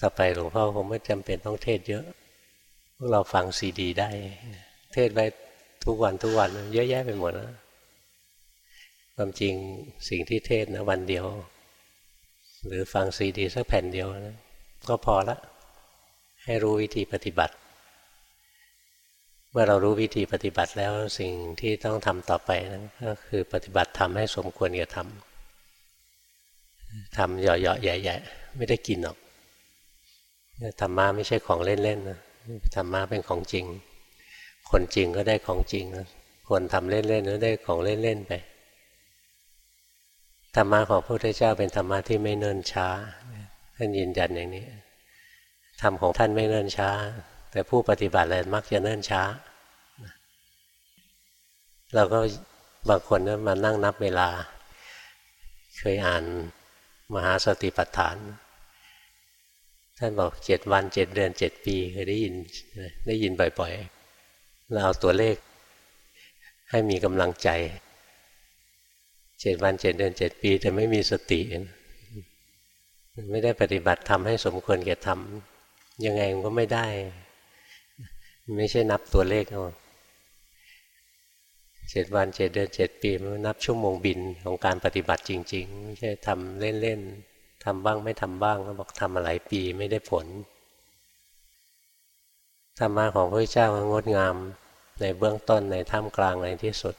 ต่อไปหลวงพ่อคงไม่จำเป็นต้องเทศเยอะ พวกเราฟังซีดี ได้ เทศไปทุกวันทุกวันเยอะแยะไปหมดนะความจริงสิ่งที่เทศนะวันเดียว หรือฟังซีดีสักแผ่นเดียวนะก็พอละให้รู้วิธีปฏิบัติ เมื่อเรารู้วิธีปฏิบัติแล้วสิ่งที่ต้องทำต่อไปนะก็คือปฏิบัติทำให้สมควรกับทำทำเหยาะๆใหญ่ๆไม่ได้กินหรอก ธรรมะไม่ใช่ของเล่นๆนะธรรมะเป็นของจริง คนจริงก็ได้ของจริงนะคนทำเล่นๆก็ได้ของเล่นๆไปธรรมะของพระพุทธเจ้าเป็นธรรมะที่ไม่เนิ่นช้าท่านยืนยันอย่างนี้ธรรมของท่านไม่เนิ่นช้า แต่ผู้ปฏิบัติเลยมักจะเนิ่นช้า เราก็บางคนนะมานั่งนับเวลา เคยอ่านมหาสติปัฏฐาน ท่านบอกเจ็ดวันเจ็ดเดือนเจ็ดปีเคยได้ยินได้ยินบ่อยๆเราเอาตัวเลข ให้มีกำลังใจเจ็ดวันเจ็ดเดือนเจ็ดปี แต่ไม่มีสติ ไม่ได้ปฏิบัติทำให้สมควรแก่ทำยังไงมันก็ไม่ได้ ไม่ใช่นับตัวเลขเอาเจ็ดวันเจ็ดเดือนเจ็ดปี มันนับชั่วโมงบินของการปฏิบัติจริง ๆ ไม่ใช่ทำเล่นๆ ทำบ้างไม่ทำบ้างแล้วบอกทำมาหลายปีไม่ได้ผลธรรมะของพระเจ้างดงามในเบื้องต้นในท่ามกลางในที่สุด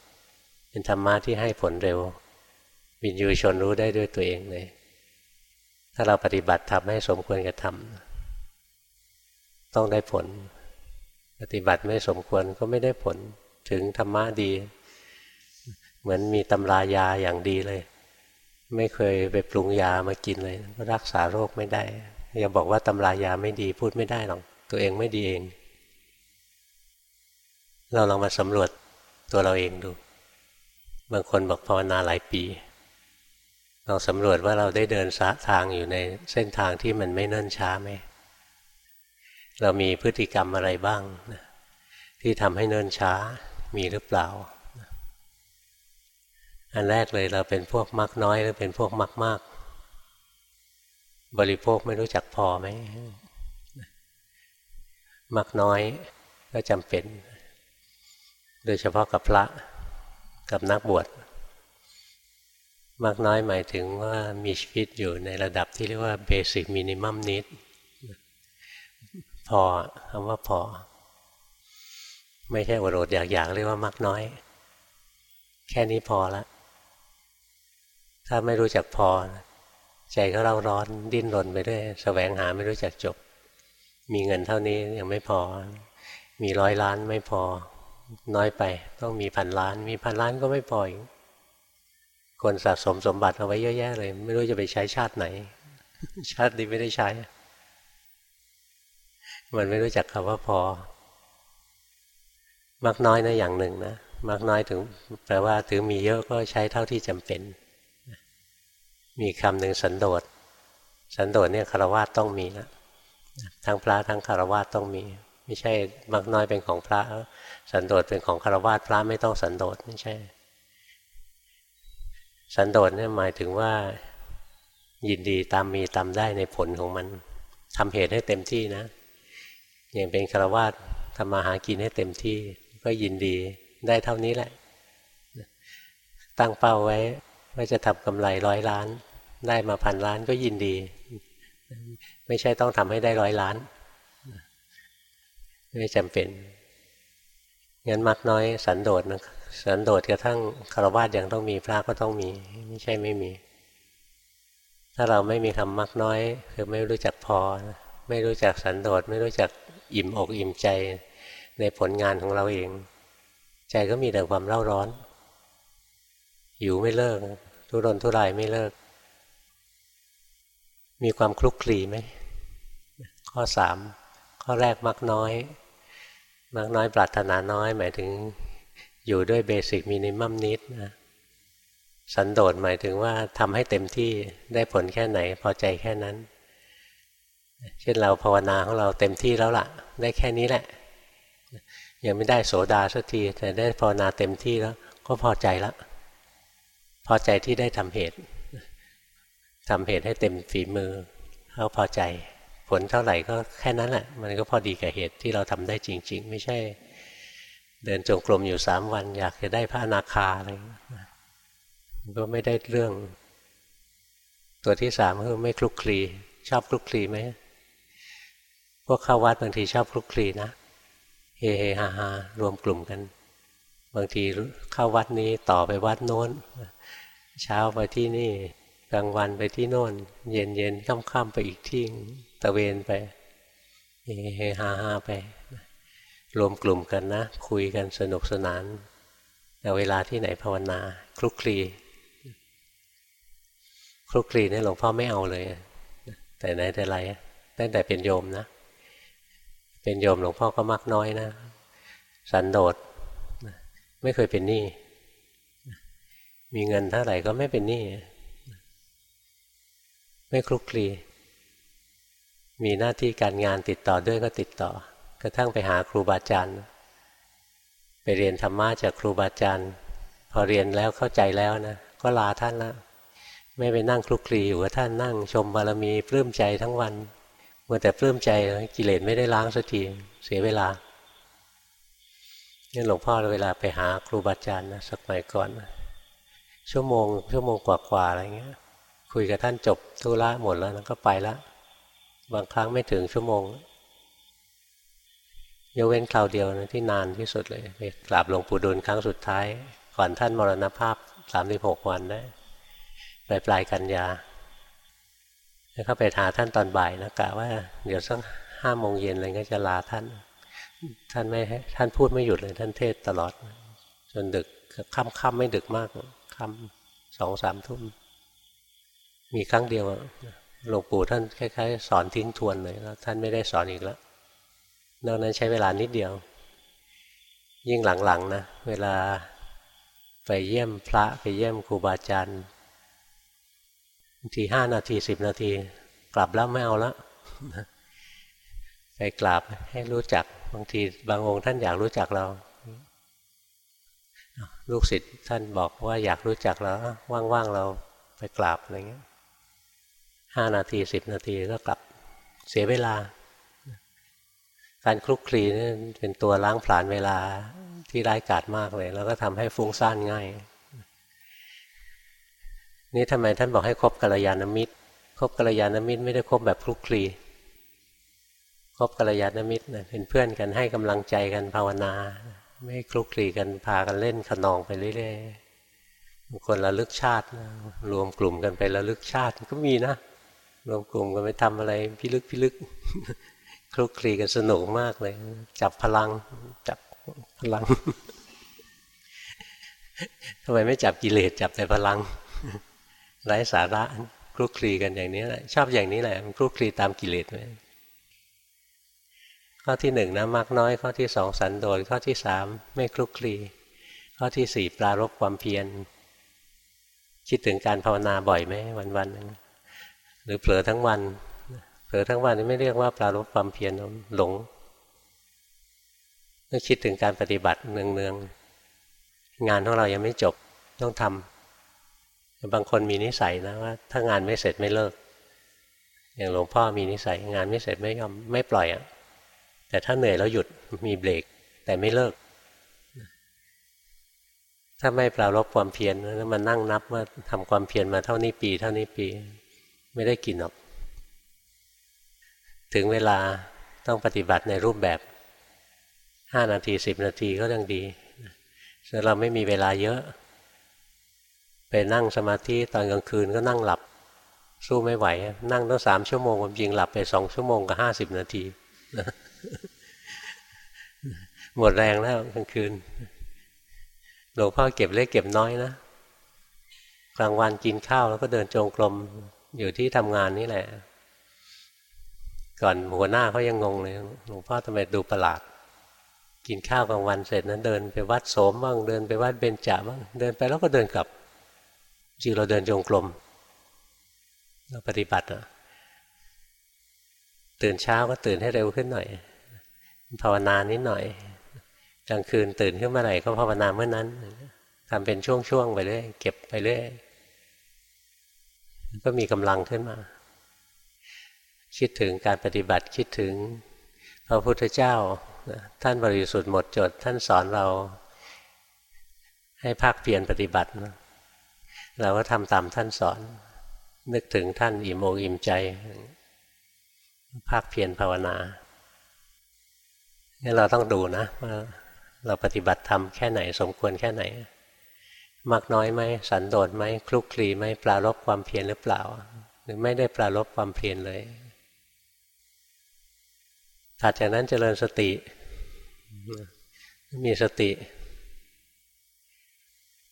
เป็นธรรมะที่ให้ผลเร็ววินยูชนรู้ได้ด้วยตัวเองเลยถ้าเราปฏิบัติทำให้สมควรกระทำต้องได้ผล ปฏิบัติไม่สมควรก็ไม่ได้ผลถึงธรรมะดี เหมือนมีตำรายาอย่างดีเลย ไม่เคยไปปรุงยามากินเลย รักษาโรคไม่ได้ อย่าบอกว่าตำรายาไม่ดีพูดไม่ได้หรอก ตัวเองไม่ดีเอง เราลองมาสำรวจตัวเราเองดู บางคนบอกภาวนาหลายปีลองสำรวจว่าเราได้เดินสะทางอยู่ในเส้นทางที่มันไม่เนิ่นช้าไหม เรามีพฤติกรรมอะไรบ้าง ที่ทำให้เนิ่นช้ามีหรือเปล่า อันแรกเลยเราเป็นพวกมักน้อยหรือเป็นพวกมักมาก บริโภคไม่รู้จักพอไหมมักน้อยก็จำเป็น โดยเฉพาะกับพระกับนักบวชมากน้อยหมายถึงว่ามีชีวิตอยู่ในระดับที่เรียกว่าเบสิกมินิมัมนิดพอคำว่าพอ ไม่ใช่อดอดอยากๆเรียกว่ามากน้อย แค่นี้พอละ ถ้าไม่รู้จักพอ ใจก็เราร้อนดิ้นรนไปด้วยแสวงหาไม่รู้จักจบ มีเงินเท่านี้ยังไม่พอ มีร้อยล้านไม่พอ น้อยไปต้องมีพันล้าน มีพันล้านก็ไม่พออีกคนสะสมสมบัติเอาไว้เยอะแยะเลย ไม่รู้จะไปใช้ชาติไหน ชาตินี้ไม่ได้ใช้ มันไม่รู้จักคำว่าพอมากน้อยนะอย่างหนึ่งนะมากน้อยถึงแปลว่าถึงมีเยอะก็ใช้เท่าที่จำเป็น มีคำหนึ่งสันโดษสันโดษเนี่ยคารวะต้องมีนะทั้งพระทั้งคารวะต้องมี ไม่ใช่มากน้อยเป็นของพระ สันโดษเป็นของคารวะพระไม่ต้องสันโดษไม่ใช่ สันโดษเนี่ยหมายถึงว่า ยินดีตามมีตามได้ในผลของมันทำเหตุให้เต็มที่นะ อย่างเป็นฆรวาสทำมาหากินให้เต็มที่ ก็ยินดีได้เท่านี้แหละ ตั้งเป้าไว้ว่าจะทำกำไรร้อยล้าน ได้มาพันล้านก็ยินดี ไม่ใช่ต้องทำให้ได้ร้อยล้าน ไม่จำเป็นงั้นมักน้อยสันโดษนะสันโดษกระทั่งคารวะยังต้องมีพระก็ต้องมี ไม่ใช่ไม่มี ถ้าเราไม่มีคำมักน้อย คือไม่รู้จักพอ ไม่รู้จักสันโดษไม่รู้จักอิ่มอกอิ่มใจในผลงานของเราเอง ใจก็มีแต่ความเล่าร้อน อยู่ไม่เลิกทุรนทุรายไม่เลิก มีความคลุกคลีไหม ข้อสามข้อแรกมักน้อย มักน้อยปรารถนาน้อย หมายถึงอยู่ด้วยเบสิกมินิมัมนิดนะสันโดษหมายถึงว่าทำให้เต็มที่ได้ผลแค่ไหน พอใจแค่นั้น เช่นเราภาวนาของเราเต็มที่แล้วละ่ะ ได้แค่นี้แหละ ยังไม่ได้โสดาสักที แต่ได้ภาวนาเต็มที่แล้ว ก็พอใจแล้วพอใจที่ได้ทำเหตุ ทำเหตุให้เต็มฝีมือเขาพอใจ ผลเท่าไหร่ก็แค่นั้นแหละมันก็พอดีกับเหตุที่เราทำได้จริง ๆ ไม่ใช่ เดินจงกรมอยู่สามวัน อยากจะได้พระอนาคาอะไรก็ไม่ได้เรื่อง ตัวที่สามคือไม่คลุกคลี ชอบคลุกคลีไหมพวกเข้าวัดบางทีชอบคลุกคลีนะเฮเฮฮาฮารวมกลุ่มกัน บางทีเข้าวัดนี้ต่อไปวัดโน้น เช้าไปที่นี่ กลางวันไปที่โน่น เย็นเย็นค่ำๆไปอีกที่ตะเวนไปเฮเฮฮาฮาไป รวมกลุ่มกันนะ คุยกันสนุกสนานแต่เวลาที่ไหนภาวนาคลุกคลีคลุกคลีนี่หลวงพ่อไม่เอาเลย แต่ไหนแต่ไรตั้งแต่เป็นโยมนะ เป็นโยมหลวงพ่อก็มักน้อยนะ สันโดษไม่เคยเป็นหนี้มีเงินเท่าไหร่ก็ไม่เป็นหนี้ ไม่คลุกคลี มีหน้าที่การงานติดต่อด้วยก็ติดต่อ กระทั่งไปหาครูบาอาจารย์ ไปเรียนธรรมะจากครูบาอาจารย์ พอเรียนแล้วเข้าใจแล้วนะ ก็ลาท่านล้วไม่ไปนั่งคลุกคลีอยู่กับท่านนั่งชมบารมีปลื้มใจทั้งวันเมื่อแต่ปลื้มใจกิเลสไม่ได้ล้างสักทีเสียเวลานี่หลวงพ่อเวลาไปหาครูบาอาจารย์นะสักหน่อยก่อน ชั่วโมงชั่วโมงกว่าๆอะไรเงี้ย คุยกับท่านจบธุระหมดแล้วก็ไปละบางครั้งไม่ถึงชั่วโมงยกเว้นคราวเดียวนะที่นานที่สุดเลยไปกราบหลวงปู่ดูลครั้งสุดท้าย ก่อนท่านมรณภาพสามสิบหกวันได้ปลายปลายกันยา แล้วก็ไปหาท่านตอนบ่ายนะกะว่า เดี๋ยวสักห้าโมงเย็นอะไรก็จะลาท่าน ท่านไม่ท่านพูดไม่หยุดเลยท่านเทศตลอด จนดึกค่ำค่ำไม่ดึกมากค่ำสองสามทุ่ม มีครั้งเดียวหลวงปู่ท่านคล้ายๆ สอนทิ้งทวนเลยแล้วท่านไม่ได้สอนอีกแล้วนอกนั้นใช้เวลานิดเดียว ยิ่งหลังๆนะเวลาไปเยี่ยมพระไปเยี่ยมครูบาอาจารย์บางทีห้านาทีสิบนาที กลับแล้วไม่เอาแล้วไปกราบให้รู้จักบางทีบางองค์ท่านอยากรู้จักเรา ลูกศิษย์ท่านบอกว่าอยากรู้จักเราว่างๆเราไปกราบอะไรเงี้ย ห้านาทีสิบนาทีก็กลับเสียเวลา การคลุกคลีนี่เป็นตัวล้างผลาญเวลาที่ร้ายกาจมากเลย แล้วก็ทำให้ฟุ้งซ่านง่าย นี่ทำไมท่านบอกให้คบกัลยาณมิตรคบกัลยาณมิตรไม่ได้คบแบบคลุกคลีคบกัลยาณมิตรเป็นเพื่อนกันให้กำลังใจกันภาวนา ไม่คลุกคลีกันพากันเล่นขนองไปเรื่อยๆบางคนระลึกชาติรวมกลุ่มกันไประลึกชาติก็มีนะ รวมกลุ่มกันไปทำอะไรพิลึกพิลึกคลุกคลีกันสนุกมากเลย จับพลัง จับพลังทำไมไม่จับกิเลสจับแต่พลังไร้สาระคลุกคลีกันอย่างนี้แหละชอบอย่างนี้แหละมันคลุกคลีตามกิเลสเลยข้อที่หนึ่งนะมากน้อย ข้อที่สองสันโดษข้อที่สามไม่คลุกคลีข้อที่สี่ปรารบความเพียรคิดถึงการภาวนาบ่อยไหมวันวันหนึ่ง หรือเผลอทั้งวันเผลอทั้งวันนี่ไม่เรียกว่าปรารบความเพียรหลงต้องคิดถึงการปฏิบัติเนืองๆงานของเรายังไม่จบต้องทำบางคนมีนิสัยนะว่า ถ้างานไม่เสร็จไม่เลิก อย่างหลวงพ่อมีนิสัย งานไม่เสร็จไม่ยอมไม่ปล่อยอะ่ะแต่ถ้าเหนื่อยแล้วหยุดมีเบรก แต่ไม่เลิก ถ้าไม่ปรารบความเพียรแล้วมันนั่งนับว่าทำความเพียรมาเท่านี้ปี เท่านี้ปี ไม่ได้กินหรอก ถึงเวลาต้องปฏิบัติในรูปแบบห้านาทีสิบนาทีก็ยังดีแต่เราไม่มีเวลาเยอะ ไปนั่งสมาธิตอนกลางคืนก็นั่งหลับ สู้ไม่ไหว นั่งตั้งสามชั่วโมงความจริงหลับไปสองชั่วโมงกับห้าสิบนาที หมดแรงแล้วกลางคืนหลวงพ่อเก็บเล็กเก็บน้อยนะกลางวันกินข้าวแล้วก็เดินจงกรม อยู่ที่ทำงานนี่แหละ ก่อนหัวหน้าเขายังงงเลยหลวงพ่อทำไมดูประหลาด กินข้าวกลางวันเสร็จนั้นเดินไปวัดโสมบ้างเดินไปวัดเบญจบ้างเดินไปแล้วก็เดินกลับจริงเราเดินจงกรมเราปฏิบัติอะตื่นเช้าก็ตื่นให้เร็วขึ้นหน่อย ภาวนานิดหน่อยกลางคืนตื่นขึ้นมาไหนก็ภาวนาเมื่อนั้นทำเป็นช่วงๆไปเรื่อยเก็บไปเรื่อย ก็มีกำลังขึ้นมา คิดถึงการปฏิบัติคิดถึงพระพุทธเจ้า ท่านบริสุทธิ์หมดจด ท่านสอนเราให้ภาคเพียรปฏิบัติเราก็ทำตามท่านสอน นึกถึงท่านอิ่มอกอิ่มใจ ภาคเพียรภาวนาเนี่ยเราต้องดูนะว่าเราปฏิบัติทำแค่ไหนสมควรแค่ไหน มากน้อยไหมสันโดษไหมคลุกคลีไหมปลารบความเพียรหรือเปล่า หรือไม่ได้ปลารบความเพียรเลยถัดจากนั้นเจริญสติ มีสติ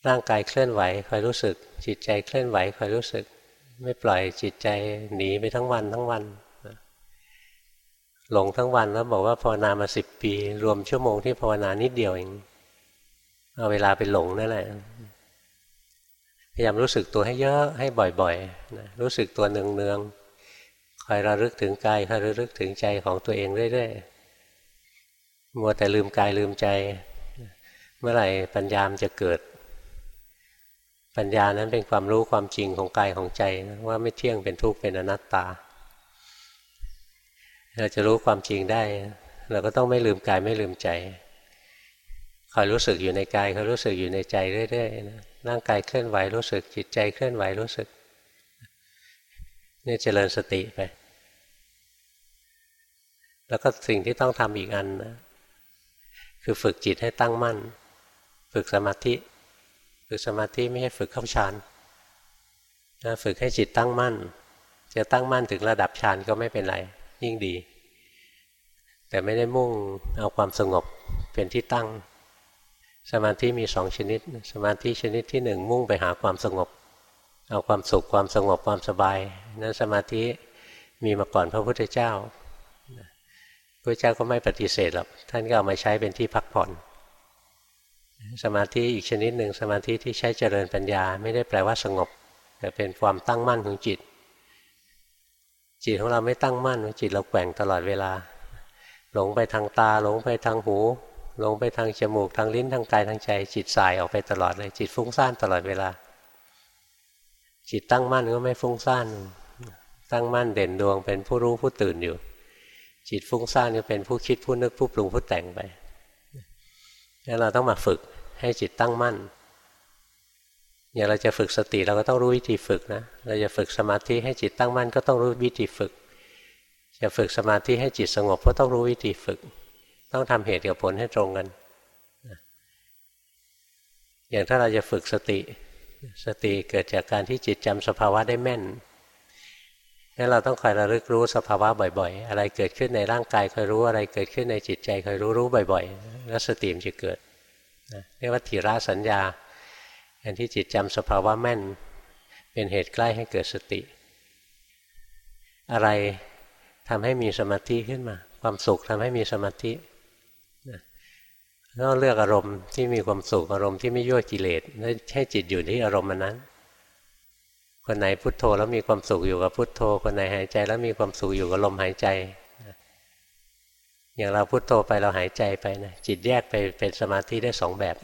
ร่างกายเคลื่อนไหวคอยรู้สึก จิตใจเคลื่อนไหวคอยรู้สึก ไม่ปล่อยจิตใจหนีไปทั้งวันทั้งวันหลงทั้งวันแล้วบอกว่าภาวนามาสิบปี รวมชั่วโมงที่ภาวนานิดเดียวเองเอาเวลาไปหลงนั่นแหละ พยายามรู้สึกตัวให้เยอะให้บ่อยๆนะรู้สึกตัวเนืองๆคอยระลึกถึงกายคอยระลึกถึงใจของตัวเองเรื่อยๆมัวแต่ลืมกายลืมใจ เมื่อไหร่ปัญญามจะเกิด ปัญญานั้นเป็นความรู้ความจริงของกายของใจนะว่าไม่เที่ยงเป็นทุกข์เป็นอนัตตา เราจะรู้ความจริงได้ เราก็ต้องไม่ลืมกายไม่ลืมใจคอยรู้สึกอยู่ในกายคอยรู้สึกอยู่ในใจเรื่อยๆนะ ร่างกายเคลื่อนไหวรู้สึก จิตใจเคลื่อนไหวรู้สึกนี่เจริญสติไป แล้วก็สิ่งที่ต้องทำอีกอันนะคือฝึกจิตให้ตั้งมั่น ฝึกสมาธิ ฝึกสมาธิไม่ใช่ฝึกเข้าฌานนะฝึกให้จิตตั้งมั่น จะตั้งมั่นถึงระดับฌานก็ไม่เป็นไร ยิ่งดี แต่ไม่ได้มุ่งเอาความสงบเป็นที่ตั้ง สมาธิมีสองชนิด สมาธิชนิดที่หนึ่งมุ่งไปหาความสงบ เอาความสุขความสงบความสบาย นั้นสมาธิมีมาก่อนพระพุทธเจ้าพระเจ้าก็ไม่ปฏิเสธหรอกท่านก็เอามาใช้เป็นที่พักผ่อน สมาธิอีกชนิดหนึ่งสมาธิที่ใช้เจริญปัญญาไม่ได้แปลว่าสงบ แต่เป็นความตั้งมั่นของจิต จิตของเราไม่ตั้งมั่นจิตเราแกว่งตลอดเวลา หลงไปทางตาหลงไปทางหู หลงไปทางจมูกทางลิ้นทางกายทางใจ จิตสายออกไปตลอดเลย จิตฟุ้งซ่านตลอดเวลา จิตตั้งมั่นก็ไม่ฟุ้งซ่านตั้งมั่นเด่นดวงเป็นผู้รู้ผู้ตื่นอยู่ จิตฟุ้งซ่านก็เป็นผู้คิดผู้นึกผู้ปรุงผู้แต่งไปแล้วเราต้องมาฝึกให้จิตตั้งมั่นอย่างเราจะฝึกสติเราก็ต้องรู้วิธีฝึกนะเราจะฝึกสมาธิให้จิตตั้งมั่นก็ต้องรู้วิธีฝึก จะฝึกสมาธิให้จิตสงบก็ต้องรู้วิธีฝึก ต้องทำเหตุกับผลให้ตรงกัน อย่างถ้าเราจะฝึกสติ สติเกิดจากการที่จิตจำสภาวะได้แม่นงั้นเราต้องคอยระลึกรู้สภาวะบ่อย ๆ อะไรเกิดขึ้นในร่างกายคอยรู้อะไรเกิดขึ้นในจิตใจคอยรู้รู้บ่อย ๆ แล้วสติมันจะเกิดเรียกว่าทีระสัญญาการที่จิตจำสภาวะแม่น เป็นเหตุใกล้ให้เกิดสติ อะไรทำให้มีสมาธิขึ้นมา ความสุขทำให้มีสมาธิ ต้องเลือกอารมณ์ที่มีความสุขอารมณ์ที่ไม่ยั่วกิเลสแล้วให้จิตอยู่ที่อารมณ์นั้น คนไหนพุโทโธแล้วมีความสุขอยู่กับพุโทโธ คนไหนหายใจแล้วมีความสุขอยู่กับลมหายใจ อย่างเราพุโทโธไปเราหายใจไปนะจิตแยกไปเป็นสมาธิได้สองแบบ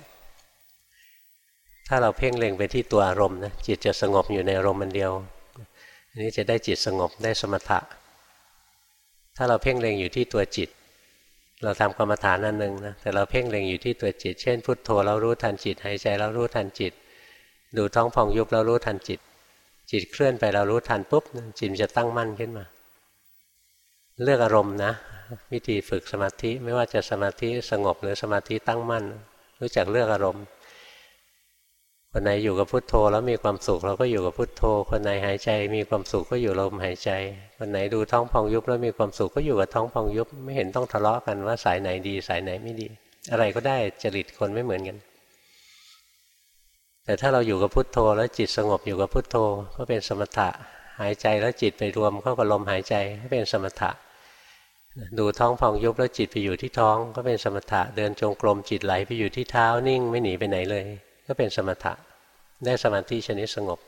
ถ้าเราเพ่งเล็งไปที่ตัวอารมณ์นะจิตจะสงบอยู่ในอารมณ์มันเดียวอันนี้จะได้จิตสงบได้สมถะ ถ้าเราเพ่งเล็งอยู่ที่ตัวจิต เราทำกรรมฐานอันหนึ่งนะแต่เราเพ่งเล็งอยู่ที่ตัวจิต เช่น พุทโธเรารู้ทันจิตหายใจเรารู้ทันจิต ดูท้องพองยุบเรารู้ทันจิต จิตเคลื่อนไปเรารู้ทันปุ๊บจิตจะตั้งมั่นขึ้นมา เลือกอารมณ์นะ วิธีฝึกสมาธิไม่ว่าจะสมาธิสงบหรือสมาธิตั้งมั่น รู้จักเลือกอารมณ์ คนไหนอยู่กับพุทโธแล้วมีความสุขเราก็อยู่กับพุทโธ คนไหนหายใจมีความสุขก็อยู่ลมหายใจ คนไหนดูท้องพองยุบแล้วมีความสุขก็อยู่กับท้องพองยุบ ไม่เห็นต้องทะเลาะกันว่าสายไหนดีสายไหนไม่ดี อะไรก็ได้จริตคนไม่เหมือนกัน แต่ถ้าเราอยู่กับพุทโธแล้วจิตสงบอยู่กับพุทโธก็เป็นสมถะหายใจแล้วจิตไปรวมเข้ากับลมหายใจก็เป็นสมถะ ดูท้องพองยุบแล้วจิตไปอยู่ที่ท้อง ก็เป็นสมถะเดินจงกรมจิตไหลไปอยู่ที่เท้านิ่งไม่หนีไปไหนเลย ก็เป็นสมถะ ได้สมาธิชนิดสงบ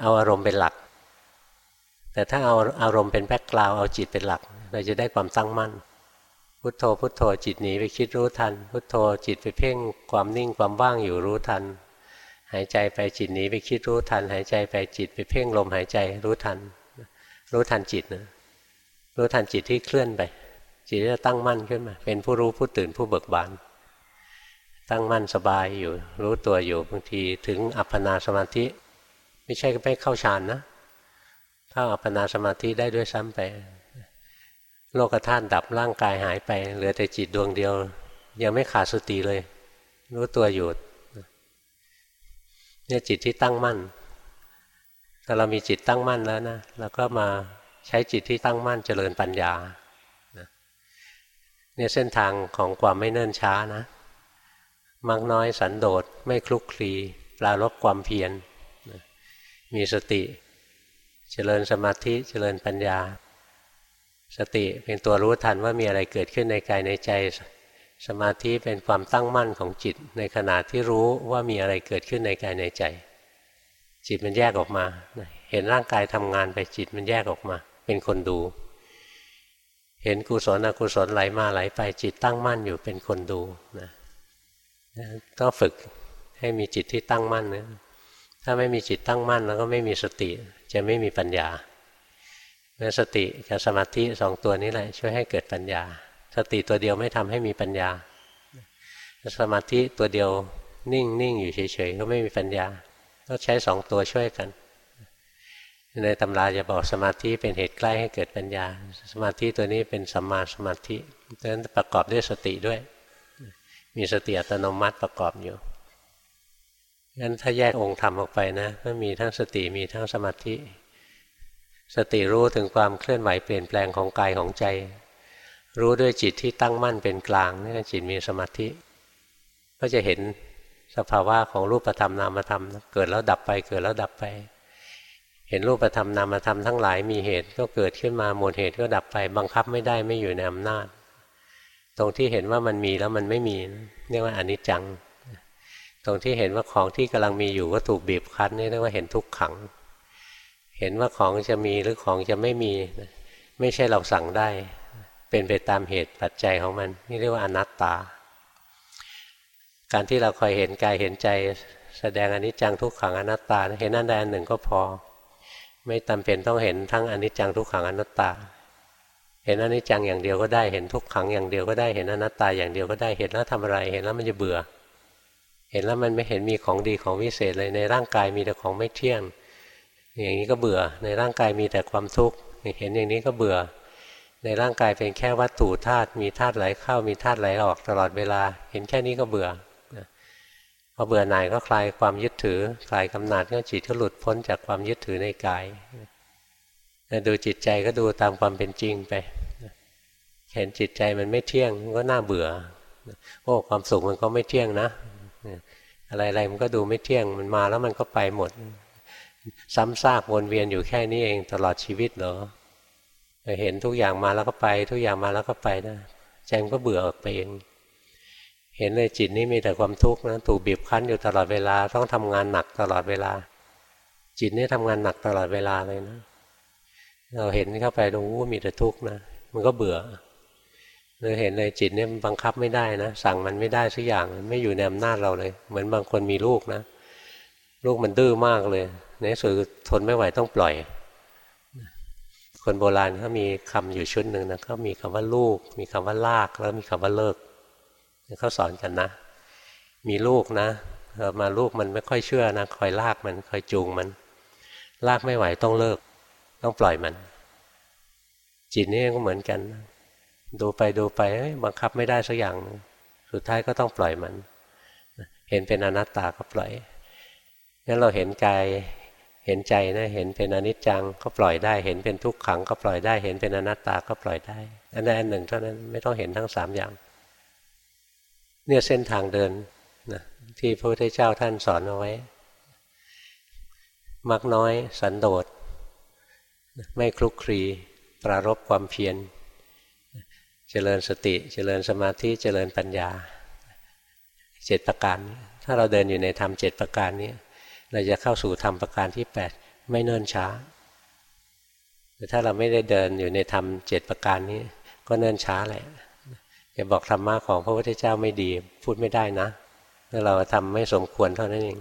เอาอารมณ์เป็นหลัก แต่ถ้าเอาอารมณ์เป็นแบ็กกราวเอาจิตเป็นหลัก เราจะได้ความตั้งมั่น พุทโธพุทโธจิตหนีไปคิดรู้ทัน พุทโธจิตไปเพ่งความนิ่งความว่างอยู่รู้ทัน หายใจไปจิตหนีไปคิดรู้ทัน หายใจไปจิตไปเพ่งลมหายใจรู้ทัน รู้ทันจิตนะรู้ทันจิตที่เคลื่อนไปจิตจะตั้งมั่นขึ้นมา เป็นผู้รู้ผู้ตื่นผู้เบิกบาน ตั้งมั่นสบายอยู่ รู้ตัวอยู่บางทีถึงอัปปนาสมาธิ ไม่ใช่ไม่เข้าฌานนะเข้าอัปปนาสมาธิได้ด้วยซ้ำไป โลกธาตุดับร่างกายหายไป เหลือแต่จิตดวงเดียว ยังไม่ขาดสติเลย รู้ตัวอยู่เนี่ยจิตที่ตั้งมั่นถ้าเรามีจิตตั้งมั่นแล้วนะเราก็มาใช้จิตที่ตั้งมั่นเจริญปัญญาเนี่ยเส้นทางของความไม่เนิ่นช้านะ มักน้อยสันโดษไม่คลุกคลีปลารบความเพียรมีสติ เจริญสมาธิเจริญปัญญา สติเป็นตัวรู้ทันว่ามีอะไรเกิดขึ้นในกายในใจ สมาธิเป็นความตั้งมั่นของจิต ในขณะที่รู้ว่ามีอะไรเกิดขึ้นในกายในใจ จิตมันแยกออกมา เห็นร่างกายทำงานไปจิตมันแยกออกมา เป็นคนดู เห็นกุศลอกุศลไหลมาไหลไปจิตตั้งมั่นอยู่เป็นคนดูนะ ต้องฝึกให้มีจิตที่ตั้งมั่นนะถ้าไม่มีจิตตั้งมั่นแล้วก็ไม่มีสติ จะไม่มีปัญญาแล้วสติกับสมาธิสองตัวนี้แหละ ช่วยให้เกิดปัญญา สติตัวเดียวไม่ทำให้มีปัญญา สมาธิตัวเดียวนิ่งนิ่งอยู่เฉยๆก็ไม่มีปัญญาต้องใช้สองตัวช่วยกัน ในตำราจะบอกสมาธิเป็นเหตุใกล้ให้เกิดปัญญา สมาธิตัวนี้เป็นสัมมาสมาธิดังนั้นประกอบด้วยสติด้วย มีสติอัตโนมัติประกอบอยู่งั้นถ้าแยกองค์ธรรมออกไปนะก็มีทั้งสติมีทั้งสมาธิ สติรู้ถึงความเคลื่อนไหวเปลี่ยนแปลงของกายของใจ รู้ด้วยจิตที่ตั้งมั่นเป็นกลางนี่จิตมีสมาธิ ก็จะเห็นสภาวะของรูปธรรมนามธรรม เกิดแล้วดับไปเกิดแล้วดับไป เห็นรูปธรรมนามธรรมทั้งหลายมีเหตุก็เกิดขึ้นมาหมดเหตุก็ดับไป บังคับไม่ได้ไม่อยู่ในอำนาจ ตรงที่เห็นว่ามันมีแล้วมันไม่มีเรียกว่าอนิจจัง ตรงที่เห็นว่าของที่กำลังมีอยู่ก็ถูกบีบคั้นนี่เรียกว่าเห็นทุกขัง เห็นว่าของจะมีหรือของจะไม่มี ไม่ใช่เราสั่งได้ เป็นไปตามเหตุปัจจัยของมัน นี่เรียกว่าอนัตตา การที่เราคอยเห็นกายเห็นใจแสดงอนิจจังทุกขังอนัตตา เห็นอันใดอันหนึ่งก็พอ ไม่จาเป็นต้องเห็นทั้งอนิจจังทุกขังอนัตตา เห็นอนิจจังอย่างเดียวก็ได้เห็นทุกขังอย่างเดียวก็ได้เห็นอนัตตาอย่างเดียวก็ได้เห็นแล้วทำอะไร เห็นแล้วมันจะเบื่อ เห็นแล้วมันไม่เห็นมีของดีของวิเศษเลยในร่างกายมีแต่ของไม่เที่ยง อย่างนี้ก็เบื่อ ในร่างกายมีแต่ความทุกข์เห็นอย่างนี้ก็เบื่อ ในร่างกายเป็นแค่วัตถุธาตุมีธาตุไหลเข้ามีธาตุไหลออกตลอดเวลา เห็นแค่นี้ก็เบื่อพอเบื่อหน่ายก็คลายความยึดถือ คลายกำหนัดก็จิตก็หลุดพ้นจากความยึดถือในกาย ดูจิตใจก็ดูตามความเป็นจริงไปเห็นจิตใจมันไม่เที่ยงมันก็น่าเบื่อโอ้ความสุขมันก็ไม่เที่ยงนะ อะไรๆมันก็ดูไม่เที่ยงมันมาแล้วมันก็ไปหมด ซ้ำซากวนเวียนอยู่แค่นี้เองตลอดชีวิตเหรอเห็นทุกอย่างมาแล้วก็ไป ทุกอย่างมาแล้วก็ไปนะใจมันก็เบื่อไปเองเห็นเลยจิตนี้มีแต่ความทุกข์นะถูกบีบคั้นอยู่ตลอดเวลาต้องทำงานหนักตลอดเวลา จิตนี่ทำงานหนักตลอดเวลาเลยนะ เราเห็นเข้าไปตรงอู้มีแต่ทุกข์นะ มันก็เบื่อเราเห็นเลยจิตเนี่ยบังคับไม่ได้นะ สั่งมันไม่ได้สักอย่างไม่อยู่ในอำนาจเราเลย เหมือนบางคนมีลูกนะ ลูกมันดื้อมากเลยในสุดทนไม่ไหวต้องปล่อย คนโบราณเขามีคำอยู่ชุดหนึ่งนะเขามีคำว่าลูก มีคำว่าลาก แล้วมีคำว่าเลิกเขาสอนกันนะ มีลูกนะมาลูกมันไม่ค่อยเชื่อนะคอยลากมันคอยจูงมัน ลากไม่ไหวต้องเลิก ต้องปล่อยมัน จิตนี่ก็เหมือนกัน ดูไปดูไปบังคับไม่ได้สักอย่าง สุดท้ายก็ต้องปล่อยมัน เห็นเป็นอนัตตาก็ปล่อยงั้นเราเห็นกายเห็นใจนะเห็นเป็นอนิจจังก็ปล่อยได้ เห็นเป็นทุกขังก็ปล่อยได้ เห็นเป็นอนัตตาก็ปล่อยได้ อันใดอันหนึ่งเท่านั้นไม่ต้องเห็นทั้งสามอย่าง เนี่ยเส้นทางเดินนะที่พระพุทธเจ้าท่านสอนเอาไว้ มักน้อยสันโดษ ไม่คลุกคลีปรารบความเพียรเจริญสติ เจริญสมาธิ เจริญปัญญาเจ็ดประการ ถ้าเราเดินอยู่ในธรรมเจ็ดประการนี้ เราจะเข้าสู่ธรรมประการที่แปดไม่เนิ่นช้าแต่ถ้าเราไม่ได้เดินอยู่ในธรรมเจ็ดประการนี้ ก็เนิ่นช้าแหละจะบอกธรรมะของพระพุทธเจ้าไม่ดีพูดไม่ได้นะถ้าเราทำไม่สมควรเท่านั้นเอง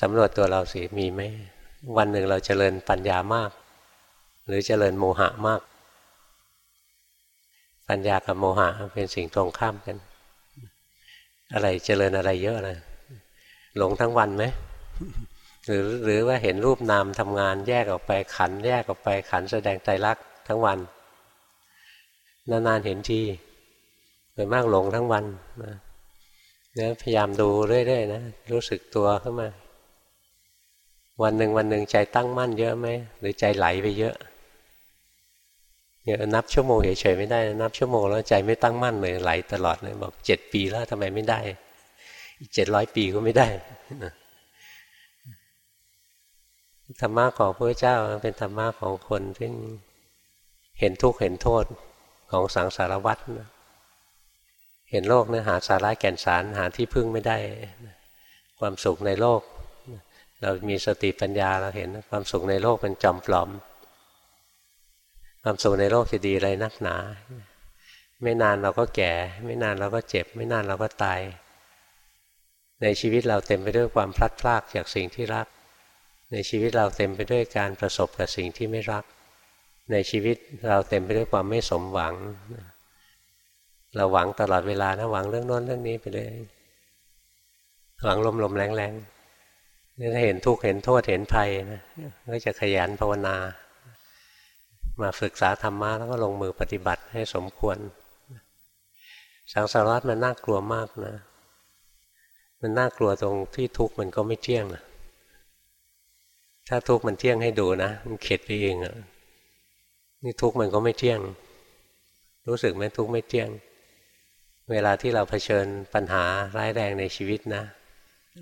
สำรวจตัวเราสิมีไหม วันหนึ่งเราจเจริญปัญญามาก หรือเจริญโมหะมาก ปัญญากับโมหะเป็นสิ่งตรงข้ามกัน อะไรเจริญอะไรเยอะเลยหลงทั้งวันไหมหรือหรือว่าเห็นรูปนามทำงานแยกออกไปขันแยกออกไปขันแสดงใจรักทั้งวัน นานๆเห็นทีโดยมากหลงทั้งวันนะเนี่ยพยายามดูเรื่อยๆนะรู้สึกตัวขึ้นมา วันหนึ่งวันหนึ่งใจตั้งมั่นเยอะไหมหรือใจไหลไปเยอะเนี่ยนับชั่วโมงเฉยๆไม่ได้ นับชั่วโมงแล้วใจไม่ตั้งมั่นเลยไหลตลอดเลยบอกเจ็ดปีแล้วทำไมไม่ได้ อีกเจ็ดร้อยปีก็ไม่ได้ธรรมะของพระเจ้าเป็นธรรมะของคนที่เห็นทุกข์เห็นโทษของสังสารวัฏเห็นโลกเนื้อหาสาระแก่นสารหาที่พึ่งไม่ได้ ความสุขในโลก เรามีสติปัญญาเราเห็นความสุขในโลกเป็นจอมปลอม ความสุขในโลกจะดีอะไรนักหนา ไม่นานเราก็แก่ ไม่นานเราก็เจ็บ ไม่นานเราก็ตาย ในชีวิตเราเต็มไปด้วยความพลัดพรากจากสิ่งที่รัก ในชีวิตเราเต็มไปด้วยการประสบกับสิ่งที่ไม่รัก ในชีวิตเราเต็มไปด้วยความไม่สมหวัง เราหวังตลอดเวลานะหวังเรื่องโน้นเรื่องนี้ไปเลยหวังลมลมแรงแรง นี่ถ้าเห็นทุกข์เห็นโทษเห็นภัยนะก็จะขยันภาวนา มาศึกษาธรรมะแล้วก็ลงมือปฏิบัติให้สมควร สังสารวัฏมันน่ากลัวมากนะ มันน่ากลัวตรงที่ทุกข์มันก็ไม่เที่ยงนะถ้าทุกข์มันเที่ยงให้ดูนะมันเข็ดไปเองอะนี่ทุกข์มันก็ไม่เที่ยง รู้สึกไหมทุกข์ไม่เที่ยง เวลาที่เราเผชิญปัญหาร้ายแรงในชีวิตนะ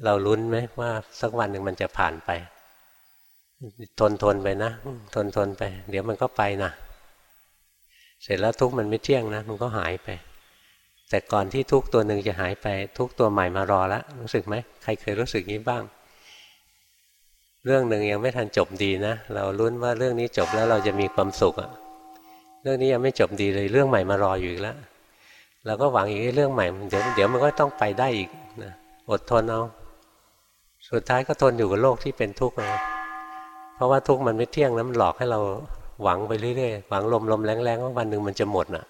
เราลุ้นไหมว่าสักวันหนึ่งมันจะผ่านไป ทนทนไปนะทนทนไป เดี๋ยวมันก็ไปนะเสร็จแล้วทุกมันไม่เที่ยงนะ มันก็หายไป แต่ก่อนที่ทุกตัวหนึ่งจะหายไป ทุกตัวใหม่มารอแล้วรู้สึกไหมใครเคยรู้สึกนี้บ้าง เรื่องหนึ่งยังไม่ทันจบดีนะเราลุ้นว่าเรื่องนี้จบแล้วเราจะมีความสุขอะเรื่องนี้ยังไม่จบดีเลยเรื่องใหม่มารออยู่อีกแล้วเราก็หวังอีกเรื่องใหม่เดี๋ยวเดี๋ยวมันก็ต้องไปได้อีกนะอดทนเอา สุดท้ายก็ทนอยู่กับโลกที่เป็นทุกข์เลยเพราะว่าทุกข์มันไม่เที่ยงนะมันหลอกให้เราหวังไปเรื่อยๆหวังลมลมแรงๆว่าวันหนึ่งมันจะหมดน่ะ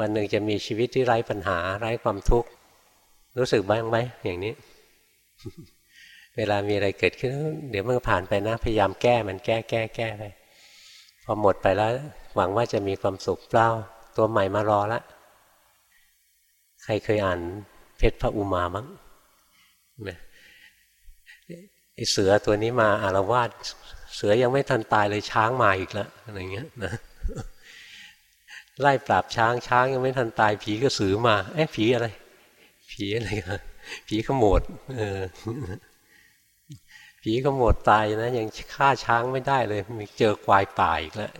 วันหนึ่งจะมีชีวิตที่ไร้ปัญหาไร้ความทุกข์รู้สึกบ้างไหมอย่างนี้ เวลามีอะไรเกิดขึ้น เดี๋ยวมันผ่านไปนะ พยายามแก้มันแก้แก้แก้ไปพอหมดไปแล้ว หวังว่าจะมีความสุขเปล่าตัวใหม่มารอล้วใครเคยอ่านเพชรพระอุมามั้ง ไอเสือตัวนี้มาอารวาสเสือยังไม่ทันตายเลยช้างมาอีกแล้วอะไรเงี้ยนะไล่ปราบช้างช้างยังไม่ทันตาย ผีก็สือมาเอ๊ะผีอะไร ผีอะไรกันผีขโมดเออผีขโมดตายนะยังฆ่าช้างไม่ได้เลยมีเจอควายป่าอีกแล้ว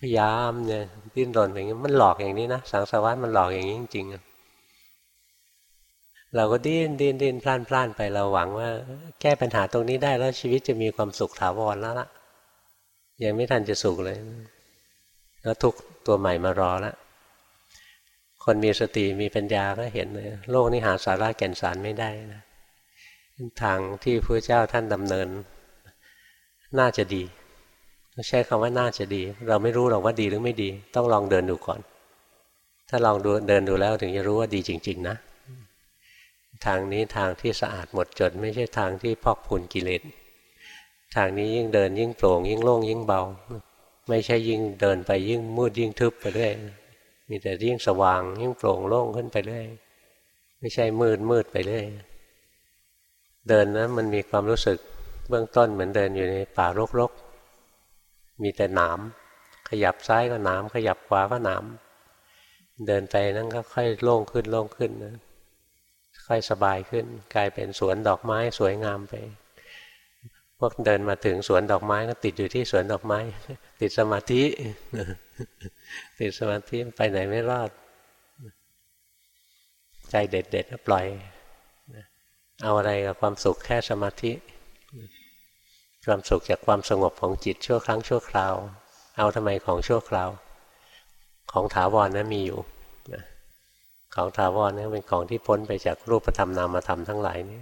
พยายามเนี่ยดิ้นรนอย่างนี้มันหลอกอย่างนี้นะสังสารวัฏมันหลอกอย่างนี้จริงๆ เราก็ดิ้นดิ้นดิ้นพล่านพล่านไปเราหวังว่า แก้ปัญหาตรงนี้ได้แล้วชีวิตจะมีความสุขถาวรแล้วล่ะ ยังไม่ทันจะสุขเลย แล้วทุกตัวใหม่มารอแล้วคนมีสติมีปัญญาก็เห็นเลยโลกนี้หาสาระแก่นสารไม่ได้นะทางที่พระเจ้าท่านดำเนิน น่าจะดีใช้คำว่าน่าจะดี เราไม่รู้หรอกว่าดีหรือไม่ดี ต้องลองเดินดูก่อน ถ้าลองดูเดินดูแล้วถึงจะรู้ว่าดีจริง ๆ นะ ทางนี้ทางที่สะอาดหมดจด ไม่ใช่ทางที่พอกพูนกิเลสทางนี้ยิ่งเดินยิ่งโปร่งยิ่งโล่งยิ่งเบา ไม่ใช่ยิ่งเดินไปยิ่งมืดยิ่งทึบไปเรื่อยมีแต่ยิ่งสว่างยิ่งโปร่งโล่งขึ้นไปเรื่อยไม่ใช่มืดมืดไปเรื่อยเดินนะมันมีความรู้สึกเบื้องต้นเหมือนเดินอยู่ในป่ารกๆ มีแต่หนามขยับซ้ายก็หนามขยับขวาก็หนามเดินไปนั่นก็ค่อยโล่งขึ้นโล่งขึ้นนะ ค่อยสบายขึ้น กลายเป็นสวนดอกไม้สวยงามไป พวกเดินมาถึงสวนดอกไม้ก็ติดอยู่ที่สวนดอกไม้ ติดสมาธิ ติดสมาธิไปไหนไม่รอด ใจเด็ดๆปล่อยเอาอะไรกับความสุขแค่สมาธิ ความสุขจากความสงบของจิตชั่วครั้งชั่วคราว เอาทำไมของชั่วคราว ของถาวรนะมีอยู่ ของถาวรนี่เป็นของที่พ้นไปจากรูปธรรมนามธรรมทั้งหลายนี่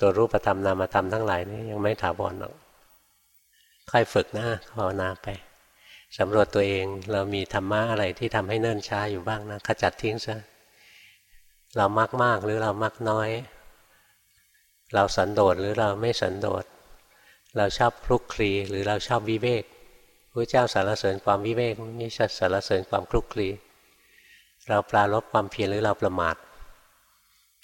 ตัวรูปธรรมนามธรรมทั้งหลายนี่ยังไม่ถาวรหรอกค่อยฝึกนะภาวนาไปสำรวจตัวเองเรามีธรรมะอะไรที่ทำให้เนิ่นช้าอยู่บ้างนะขจัดทิ้งซะเรามักมากหรือเรามักน้อย เราสันโดษหรือเราไม่สันโดษ เราชอบคลุกคลีหรือเราชอบวิเวกพระเจ้าสารเสริญความวิเวกไม่ใช่สารเสริญความคลุกคลี เราปลารบความเพียรหรือเราประมาท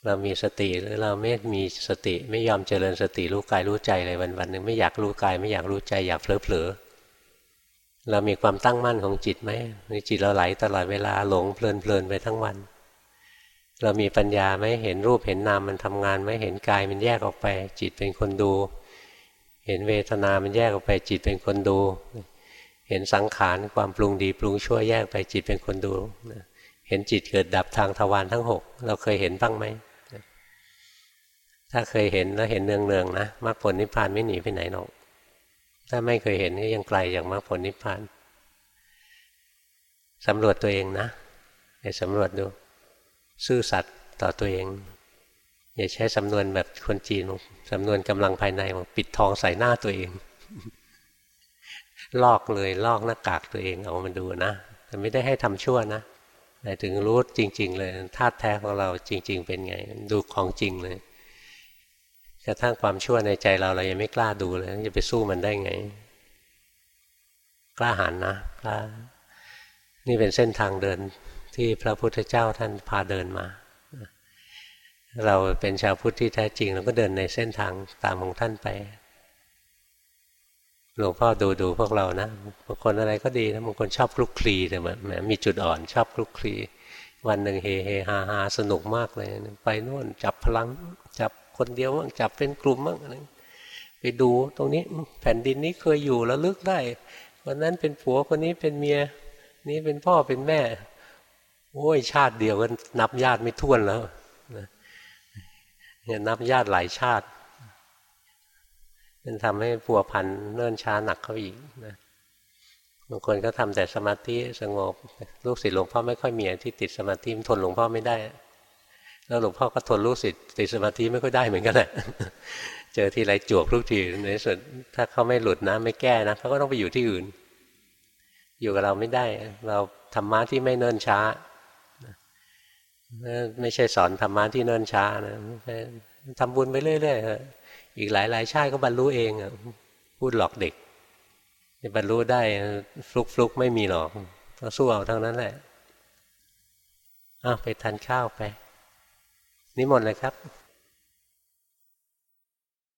เรามีสติหรือเราไม่มีสติไม่ยอมเจริญสติรู้กายรู้ใจเลยวันวันหนึ่งไม่อยากรู้กายไม่อยากรู้ใจอยากเผลอเผลอเรามีความตั้งมั่นของจิตไหมในจิตเราไหลตลอดเวลาหลงเพลินเพลินไปทั้งวัน เรามีปัญญาไหมเห็นรูปเห็นนามมันทำงานไหมเห็นกายมันแยกออกไป จิตเป็นคนดู เห็นเวทนามันแยกออกไป จิตเป็นคนดู เห็นสังขารความปรุงดีปรุงชั่วแยกไปจิตเป็นคนดู เห็นจิตเกิดดับทางทวารทั้งหกเราเคยเห็นบ้างไหม ถ้าเคยเห็นแล้วเห็นเนืองๆนะมรรคผลนิพพานไม่หนีไปไหนหรอกถ้าไม่เคยเห็นก็ยังไกลจากมรรคผลนิพพานสำรวจตัวเองนะไปสำรวจดู ซื่อสัตย์ต่อตัวเอง อย่าใช้สำนวนแบบคนจีนสำนวนกำลังภายในปิดทองใส่หน้าตัวเอง ลอกเลยลอกหน้ากากตัวเองเอามาดูนะแต่ไม่ได้ให้ทำชั่วนะ หมายถึงรู้จริง ๆ เลยธาตุแท้ของเราจริง ๆ เป็นไง ดูของจริงเลยกระทั่งความชั่วในใจเราเรายังไม่กล้าดูเลยจะไปสู้มันได้ไง กล้าหันนะกล้านี่เป็นเส้นทางเดินที่พระพุทธเจ้าท่านพาเดินมา เราเป็นชาวพุทธที่แท้จริง เราก็เดินในเส้นทางตามของท่านไป หลวงพ่อดูดูพวกเรานะบางคนอะไรก็ดีนะบางคนชอบคลุกคลีแต่แหมมีจุดอ่อนชอบคลุกคลีวันหนึ่งเฮเฮฮาฮาสนุกมากเลย ไปโน่นจับพลัง จับคนเดียวมั่งจับเป็นกลุ่มมั่งอะไรไปดูตรงนี้แผ่นดินนี้เคยอยู่แล้วลึกได้คนนั้นเป็นผัวคนนี้เป็นเมีย นี่เป็นพ่อเป็นแม่ โอ้ยชาติเดียวกันนับญาติไม่ท้วนแล้วเนี่ยนับญาติหลายชาติ มันทำให้ผัวพันเนิ่นช้าหนักเขาอีกนะบางคนก็ทำแต่สมาธิสงบ ลูกศิษย์หลวงพ่อไม่ค่อยมีที่ติดสมาธิทนหลวงพ่อไม่ได้ แล้วหลวงพ่อก็ทนลูกศิษย์ติดสมาธิไม่ค่อยได้เหมือนกันแหละเจอทีไรจวบทุกทีในสุดถ้าเขาไม่หลุดนะไม่แก้นะเขาก็ต้องไปอยู่ที่อื่น อยู่กับเราไม่ได้ เราธรรมะที่ไม่เนิ่นช้าไม่ใช่สอนธรรมะที่เนิ่นช้านะทำบุญไปเรื่อยๆ อีกหลายหลายชาติก็บรรลุเองพูดหลอกเด็กจะบรรลุได้ฟลุกฟลุกไม่มีหรอกต้องสู้เอาทั้งนั้นแหละอ้าวไปทานข้าวไปนิมนต์เลยครับ